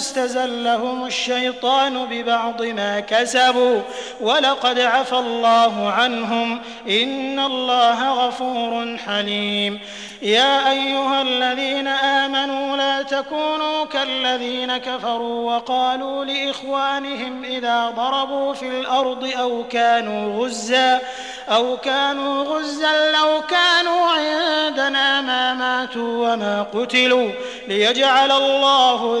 استزلهم الشيطان ببعض ما كسبوا ولقد عفى الله عنهم إن الله غفور حليم. يا أيها الذين آمنوا لا تكونوا كالذين كفروا وقالوا لإخوانهم إذا ضربوا في الأرض أو كانوا غزا أو كانوا غزا لو كانوا عندنا ما ماتوا وما قتلوا ليجعل الله